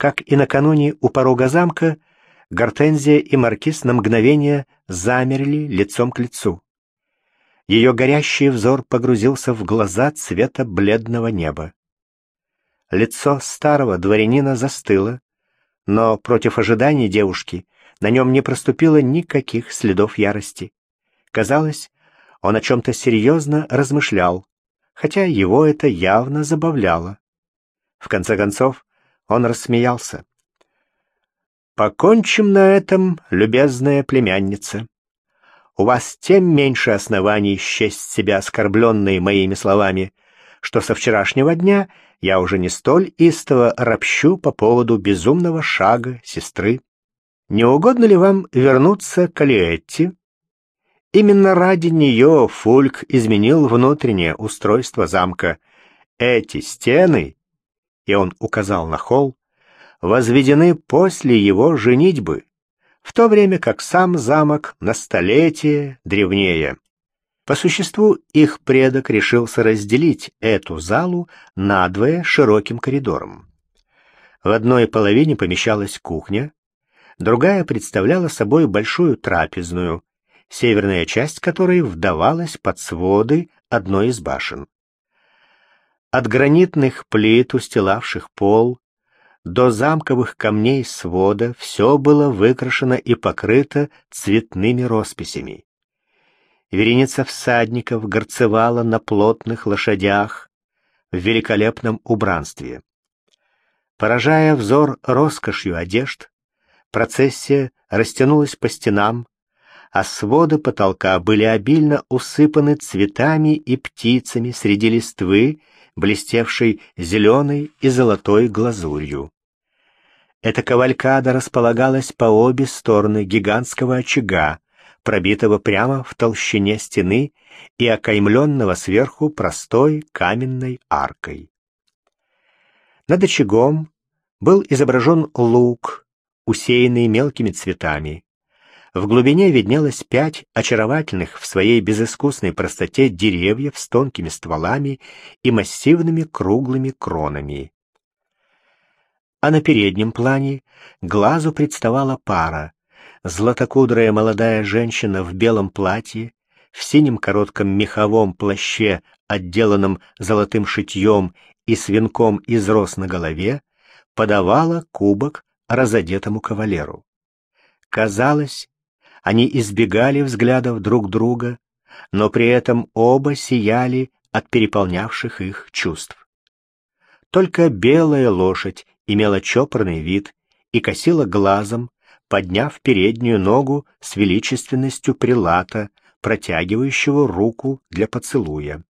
Как и накануне у порога замка, Гортензия и Маркиз на мгновение замерли лицом к лицу. Ее горящий взор погрузился в глаза цвета бледного неба. Лицо старого дворянина застыло, но против ожиданий девушки на нем не проступило никаких следов ярости. Казалось, он о чем-то серьезно размышлял, хотя его это явно забавляло. В конце концов, он рассмеялся. «Покончим на этом, любезная племянница. У вас тем меньше оснований счесть себя оскорбленной моими словами, что со вчерашнего дня я уже не столь истово ропщу по поводу безумного шага сестры. Не угодно ли вам вернуться к Алиетти? Именно ради нее Фульк изменил внутреннее устройство замка. Эти стены, и он указал на холл, возведены после его женитьбы, в то время как сам замок на столетие древнее. По существу их предок решился разделить эту залу надвое широким коридором. В одной половине помещалась кухня, другая представляла собой большую трапезную, северная часть которой вдавалась под своды одной из башен. От гранитных плит, устилавших пол, до замковых камней свода все было выкрашено и покрыто цветными росписями. Вереница всадников горцевала на плотных лошадях в великолепном убранстве. Поражая взор роскошью одежд, процессия растянулась по стенам, а своды потолка были обильно усыпаны цветами и птицами среди листвы, блестевшей зеленой и золотой глазурью. Эта кавалькада располагалась по обе стороны гигантского очага, пробитого прямо в толщине стены и окаймленного сверху простой каменной аркой. Над очагом был изображен лук, усеянный мелкими цветами. В глубине виднелось пять очаровательных в своей безыскусной простоте деревьев с тонкими стволами и массивными круглыми кронами. А на переднем плане глазу представала пара, златокудрая молодая женщина в белом платье, в синем коротком меховом плаще, отделанном золотым шитьем и с венком из роз на голове, подавала кубок разодетому кавалеру. Казалось, они избегали взглядов друг друга, но при этом оба сияли от переполнявших их чувств. Только белая лошадь имела чопорный вид и косила глазом, подняв переднюю ногу с величественностью прилата, протягивающего руку для поцелуя.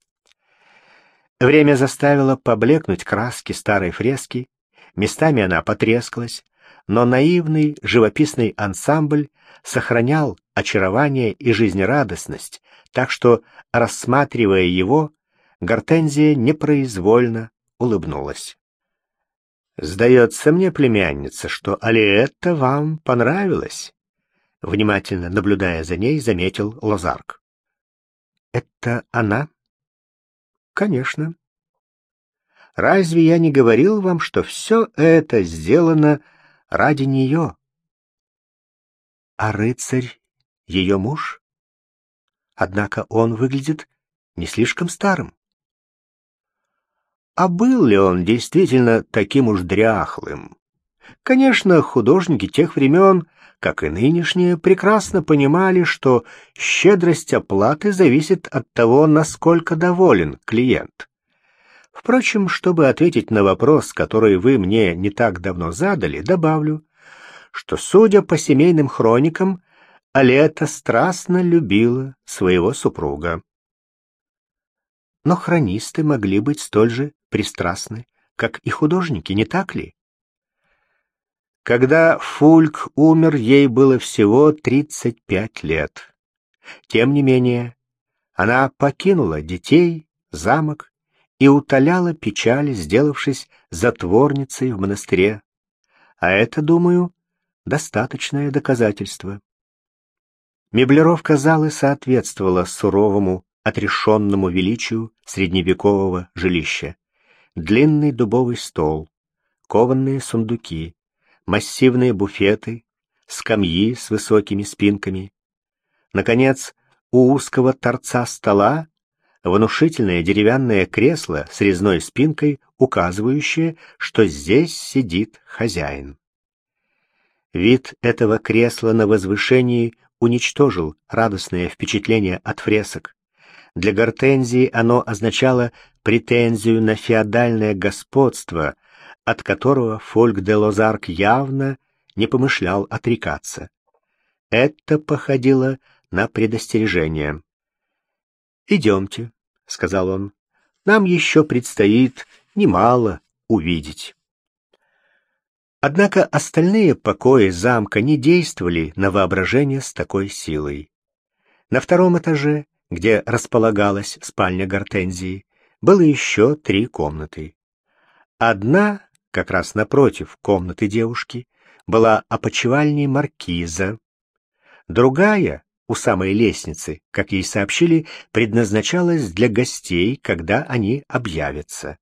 Время заставило поблекнуть краски старой фрески, местами она потрескалась, но наивный живописный ансамбль сохранял очарование и жизнерадостность, так что, рассматривая его, Гортензия непроизвольно улыбнулась. «Сдается мне, племянница, что Алиетта вам понравилась?» Внимательно наблюдая за ней, заметил Лозарк. «Это она?» «Конечно. Разве я не говорил вам, что все это сделано ради нее?» «А рыцарь — ее муж? Однако он выглядит не слишком старым». А был ли он действительно таким уж дряхлым? Конечно, художники тех времен, как и нынешние, прекрасно понимали, что щедрость оплаты зависит от того, насколько доволен клиент. Впрочем, чтобы ответить на вопрос, который вы мне не так давно задали, добавлю, что, судя по семейным хроникам, Алета страстно любила своего супруга. Но хронисты могли быть столь же пристрастны, как и художники, не так ли? Когда Фульк умер, ей было всего 35 лет. Тем не менее, она покинула детей, замок и утоляла печаль, сделавшись затворницей в монастыре. А это, думаю, достаточное доказательство. Меблировка залы соответствовала суровому, отрешенному величию средневекового жилища длинный дубовый стол, кованные сундуки, массивные буфеты, скамьи с высокими спинками. Наконец, у узкого торца стола внушительное деревянное кресло с резной спинкой, указывающее, что здесь сидит хозяин. Вид этого кресла на возвышении уничтожил радостное впечатление от фресок. Для Гортензии оно означало претензию на феодальное господство, от которого Фольк де Лозарк явно не помышлял отрекаться. Это походило на предостережение. «Идемте», — сказал он, — «нам еще предстоит немало увидеть». Однако остальные покои замка не действовали на воображение с такой силой. На втором этаже, где располагалась спальня Гортензии, было еще три комнаты. Одна, как раз напротив комнаты девушки, была опочивальней маркиза. Другая, у самой лестницы, как ей сообщили, предназначалась для гостей, когда они объявятся.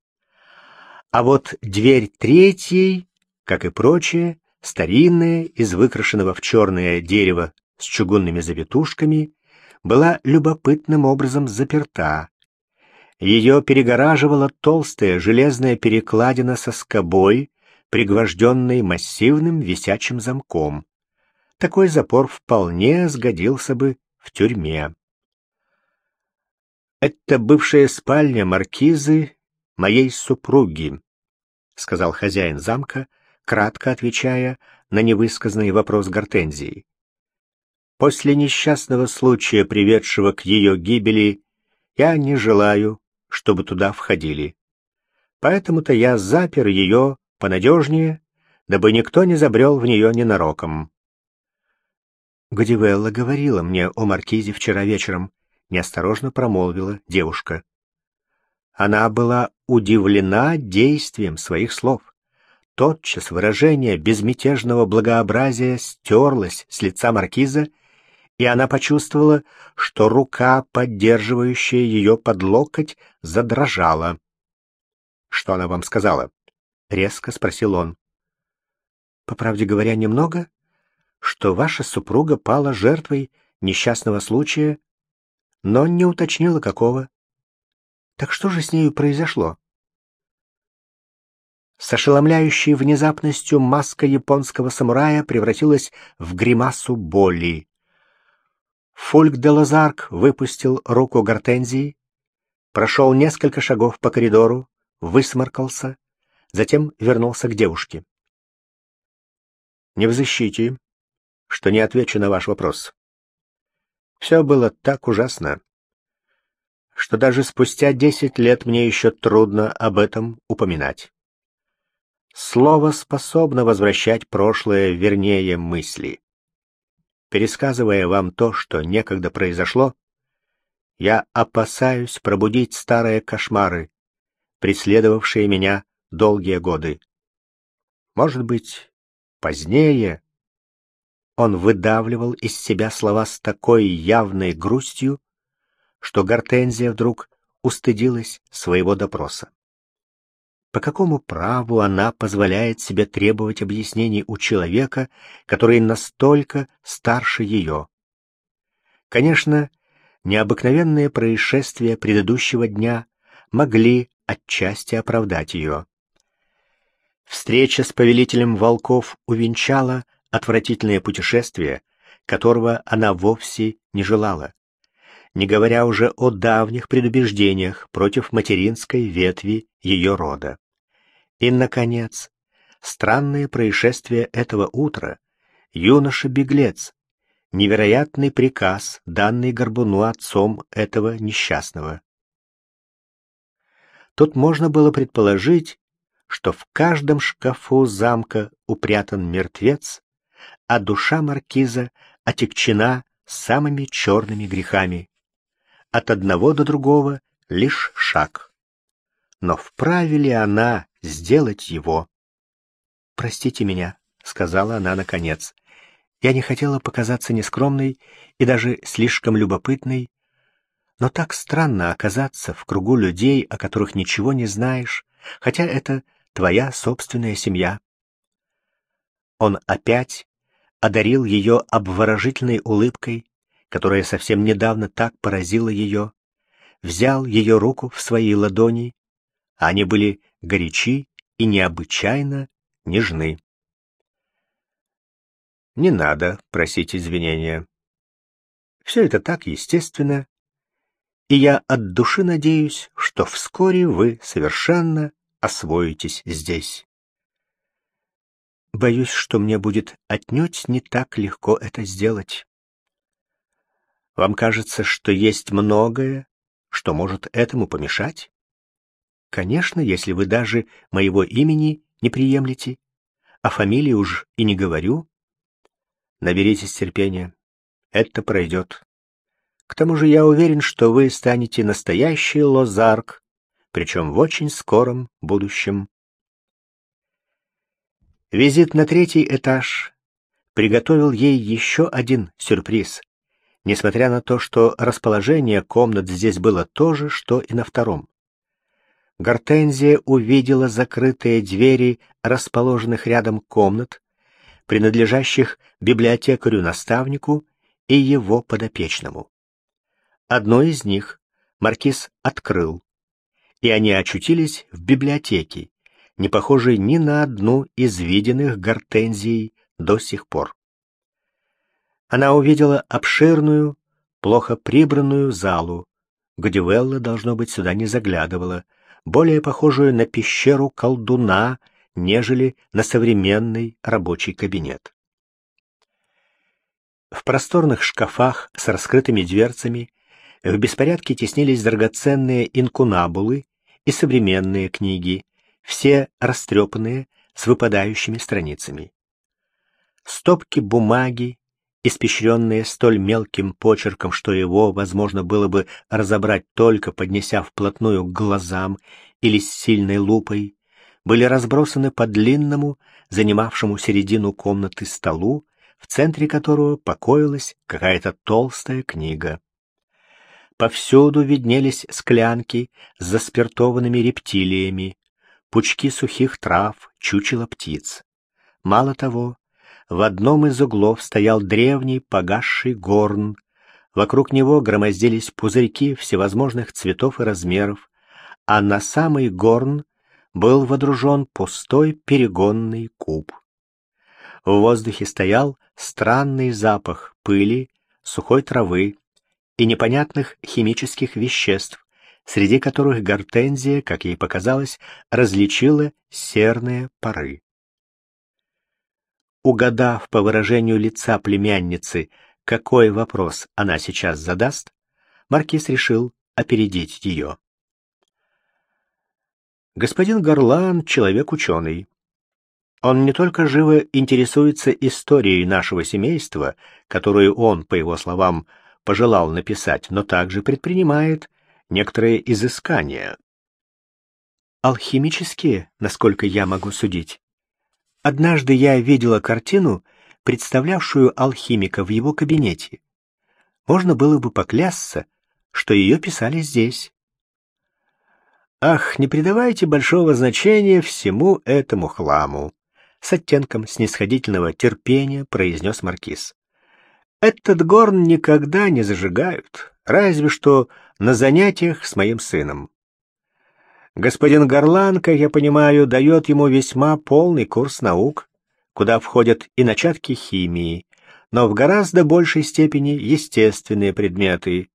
А вот дверь третьей как и прочее, старинная, из выкрашенного в черное дерево с чугунными завитушками, была любопытным образом заперта. Ее перегораживала толстая железная перекладина со скобой, пригвожденной массивным висячим замком. Такой запор вполне сгодился бы в тюрьме. «Это бывшая спальня маркизы моей супруги», — сказал хозяин замка, кратко отвечая на невысказанный вопрос Гортензии. После несчастного случая, приведшего к ее гибели, я не желаю, чтобы туда входили. Поэтому-то я запер ее понадежнее, дабы никто не забрел в нее ненароком. Годивелла говорила мне о маркизе вчера вечером, неосторожно промолвила девушка. Она была удивлена действием своих слов. Тотчас выражение безмятежного благообразия стерлось с лица маркиза, и она почувствовала, что рука, поддерживающая ее под локоть, задрожала. «Что она вам сказала?» — резко спросил он. «По правде говоря, немного, что ваша супруга пала жертвой несчастного случая, но не уточнила, какого. Так что же с нею произошло?» С ошеломляющей внезапностью маска японского самурая превратилась в гримасу боли. Фольк де Лозарк выпустил руку Гортензии, прошел несколько шагов по коридору, высморкался, затем вернулся к девушке. «Не в защите, что не отвечу на ваш вопрос. Все было так ужасно, что даже спустя десять лет мне еще трудно об этом упоминать. Слово способно возвращать прошлое, вернее, мысли. Пересказывая вам то, что некогда произошло, я опасаюсь пробудить старые кошмары, преследовавшие меня долгие годы. Может быть, позднее он выдавливал из себя слова с такой явной грустью, что Гортензия вдруг устыдилась своего допроса. По какому праву она позволяет себе требовать объяснений у человека, который настолько старше ее? Конечно, необыкновенные происшествия предыдущего дня могли отчасти оправдать ее. Встреча с повелителем волков увенчала отвратительное путешествие, которого она вовсе не желала, не говоря уже о давних предубеждениях против материнской ветви ее рода. И, наконец, странное происшествие этого утра. Юноша-беглец. Невероятный приказ, данный Горбуну отцом этого несчастного. Тут можно было предположить, что в каждом шкафу замка упрятан мертвец, а душа маркиза отекчена самыми черными грехами. От одного до другого лишь шаг. Но вправе ли она сделать его. «Простите меня», — сказала она наконец. «Я не хотела показаться нескромной и даже слишком любопытной, но так странно оказаться в кругу людей, о которых ничего не знаешь, хотя это твоя собственная семья». он опять одарил ее обворожительной улыбкой, которая совсем недавно так поразила ее, взял ее руку в свои ладони, они были горячи и необычайно нежны. Не надо просить извинения. Все это так естественно, и я от души надеюсь, что вскоре вы совершенно освоитесь здесь. Боюсь, что мне будет отнюдь не так легко это сделать. Вам кажется, что есть многое, что может этому помешать? Конечно, если вы даже моего имени не приемлете, а фамилии уж и не говорю. Наберитесь терпения. Это пройдет. К тому же я уверен, что вы станете настоящий лозарк, причем в очень скором будущем. Визит на третий этаж приготовил ей еще один сюрприз, несмотря на то, что расположение комнат здесь было то же, что и на втором. Гортензия увидела закрытые двери расположенных рядом комнат, принадлежащих библиотекарю-наставнику и его подопечному. Одно из них маркиз открыл, и они очутились в библиотеке, не похожей ни на одну из виденных гортензией до сих пор. Она увидела обширную, плохо прибранную залу, где Велла, должно быть, сюда не заглядывала, более похожую на пещеру колдуна, нежели на современный рабочий кабинет. В просторных шкафах с раскрытыми дверцами в беспорядке теснились драгоценные инкунабулы и современные книги, все растрепанные, с выпадающими страницами. Стопки бумаги, испещренные столь мелким почерком, что его возможно было бы разобрать только поднеся вплотную к глазам или с сильной лупой, были разбросаны по длинному, занимавшему середину комнаты столу, в центре которого покоилась какая-то толстая книга. Повсюду виднелись склянки с заспиртованными рептилиями, пучки сухих трав, чучело птиц. Мало того, в одном из углов стоял древний погасший горн. Вокруг него громоздились пузырьки всевозможных цветов и размеров, а на самый горн был водружен пустой перегонный куб. В воздухе стоял странный запах пыли, сухой травы и непонятных химических веществ, среди которых гортензия, как ей показалось, различила серные пары. Угадав по выражению лица племянницы, какой вопрос она сейчас задаст, маркиз решил опередить ее. Господин Горлан — человек ученый. Он не только живо интересуется историей нашего семейства, которую он, по его словам, пожелал написать, но также предпринимает некоторые изыскания. Алхимические, насколько я могу судить. Однажды я видела картину, представлявшую алхимика в его кабинете. Можно было бы поклясться, что ее писали здесь. Ах, не придавайте большого значения всему этому хламу, с оттенком снисходительного терпения произнес маркиз. Этот горн никогда не зажигают, разве что на занятиях с моим сыном. Господин Горлан, как я понимаю, дает ему весьма полный курс наук, куда входят и начатки химии, но в гораздо большей степени естественные предметы.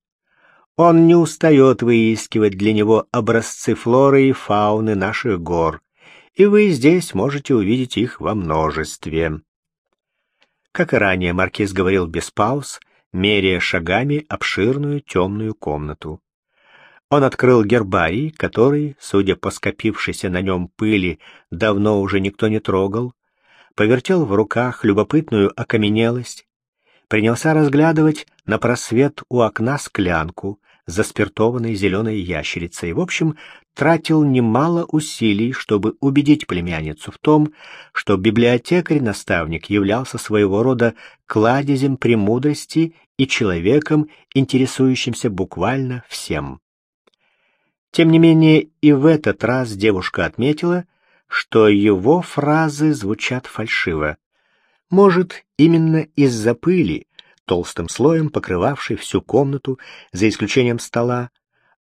Он не устает выискивать для него образцы флоры и фауны наших гор, и вы здесь можете увидеть их во множестве. Как и ранее, маркиз говорил без пауз, меряя шагами обширную темную комнату. Он открыл гербарий, который, судя по скопившейся на нем пыли, давно уже никто не трогал, повертел в руках любопытную окаменелость, принялся разглядывать на просвет у окна склянку, заспиртованной зеленой ящерицей. В общем, тратил немало усилий, чтобы убедить племянницу в том, что библиотекарь-наставник являлся своего рода кладезем премудрости и человеком, интересующимся буквально всем. Тем не менее, и в этот раз девушка отметила, что его фразы звучат фальшиво. Может, именно из-за пыли, толстым слоем покрывавшей всю комнату, за исключением стола,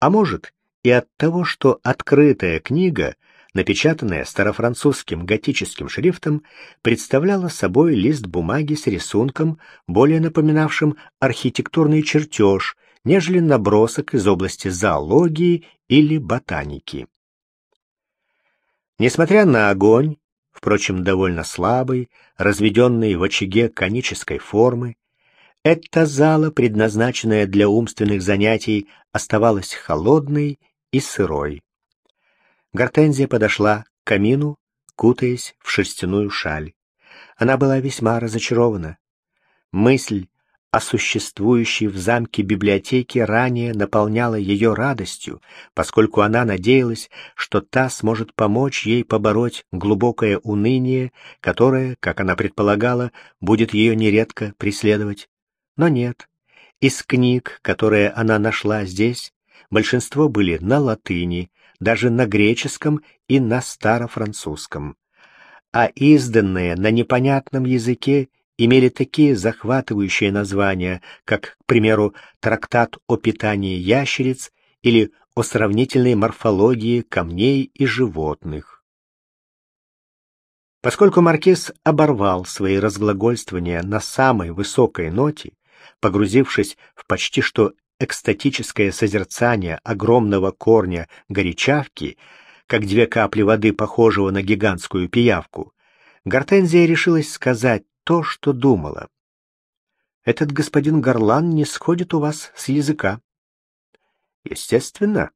а может, и от того, что открытая книга, напечатанная старофранцузским готическим шрифтом, представляла собой лист бумаги с рисунком, более напоминавшим архитектурный чертеж, нежели набросок из области зоологии или ботаники. Несмотря на огонь, впрочем, довольно слабый, разведенный в очаге конической формы, эта зала, предназначенная для умственных занятий, оставалась холодной и сырой. Гортензия подошла к камину, кутаясь в шерстяную шаль. Она была весьма разочарована. Мысль о существующей в замке библиотеке ранее наполняла ее радостью, поскольку она надеялась, что та сможет помочь ей побороть глубокое уныние, которое, как она предполагала, будет ее нередко преследовать. Но нет. Из книг, которые она нашла здесь, большинство были на латыни, даже на греческом и на старофранцузском. А изданные на непонятном языке имели такие захватывающие названия, как, к примеру, «Трактат о питании ящериц» или «О сравнительной морфологии камней и животных». Поскольку маркиз оборвал свои разглагольствования на самой высокой ноте, погрузившись в почти что экстатическое созерцание огромного корня горячавки, как две капли воды, похожего на гигантскую пиявку, Гортензия решилась сказать то, что думала. «Этот господин Горлан не сходит у вас с языка». «Естественно.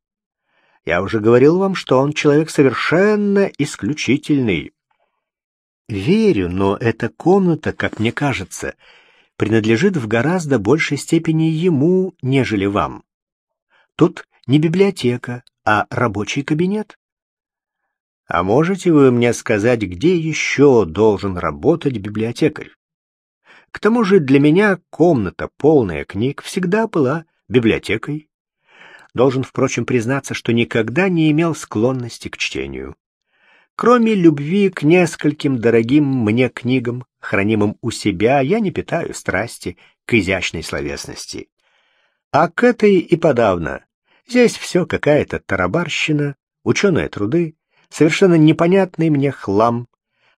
Я уже говорил вам, что он человек совершенно исключительный». «Верю, но эта комната, как мне кажется, — принадлежит в гораздо большей степени ему, нежели вам. Тут не библиотека, а рабочий кабинет. А можете вы мне сказать, где еще должен работать библиотекарь? К тому же для меня комната, полная книг, всегда была библиотекой. Должен, впрочем, признаться, что никогда не имел склонности к чтению. Кроме любви к нескольким дорогим мне книгам, хранимым у себя, я не питаю страсти к изящной словесности. А к этой и подавно. Здесь все какая-то тарабарщина, ученые труды, совершенно непонятный мне хлам,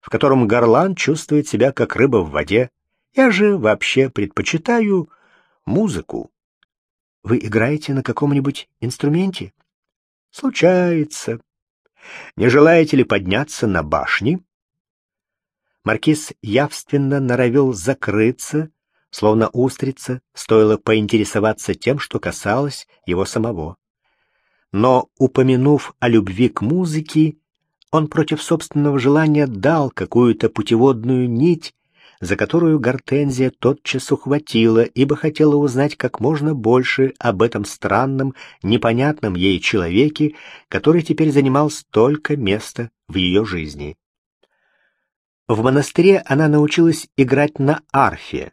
в котором горлан чувствует себя как рыба в воде. Я же вообще предпочитаю музыку. Вы играете на каком-нибудь инструменте? Случается. Не желаете ли подняться на башни?» Маркиз явственно норовил закрыться, словно устрица, стоило поинтересоваться тем, что касалось его самого. Но, упомянув о любви к музыке, он против собственного желания дал какую-то путеводную нить, за которую Гортензия тотчас ухватила, ибо хотела узнать как можно больше об этом странном, непонятном ей человеке, который теперь занимал столько места в ее жизни. В монастыре она научилась играть на арфе.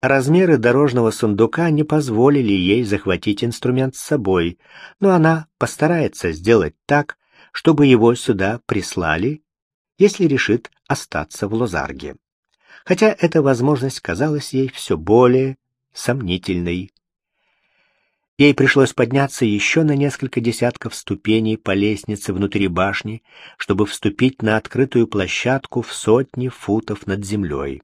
Размеры дорожного сундука не позволили ей захватить инструмент с собой, но она постарается сделать так, чтобы его сюда прислали, если решит остаться в Лозарге хотя эта возможность казалась ей все более сомнительной. Ей пришлось подняться еще на несколько десятков ступеней по лестнице внутри башни, чтобы вступить на открытую площадку в сотни футов над землей.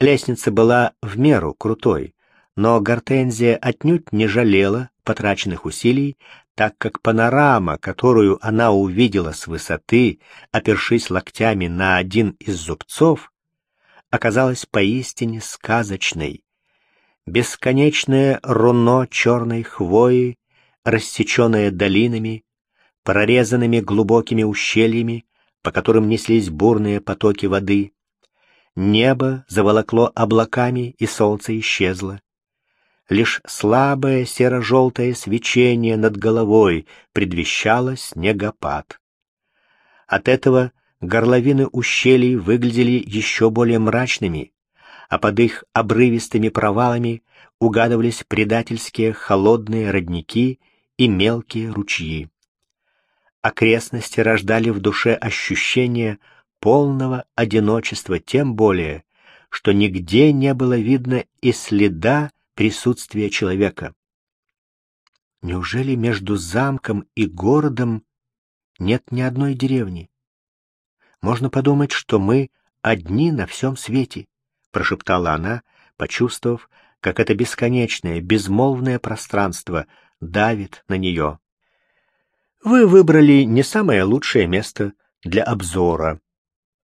Лестница была в меру крутой, но Гортензия отнюдь не жалела потраченных усилий, так как панорама, которую она увидела с высоты, опершись локтями на один из зубцов, оказалась поистине сказочной. Бесконечное руно черной хвои, рассеченное долинами, прорезанными глубокими ущельями, по которым неслись бурные потоки воды. Небо заволокло облаками, и солнце исчезло. Лишь слабое серо-желтое свечение над головой предвещало снегопад. От этого горловины ущелий выглядели еще более мрачными, а под их обрывистыми провалами угадывались предательские холодные родники и мелкие ручьи. Окрестности рождали в душе ощущение полного одиночества, тем более, что нигде не было видно и следа присутствия человека. Неужели между замком и городом нет ни одной деревни? Можно подумать, что мы одни на всем свете, прошептала она, почувствовав, как это бесконечное, безмолвное пространство давит на нее. Вы выбрали не самое лучшее место для обзора,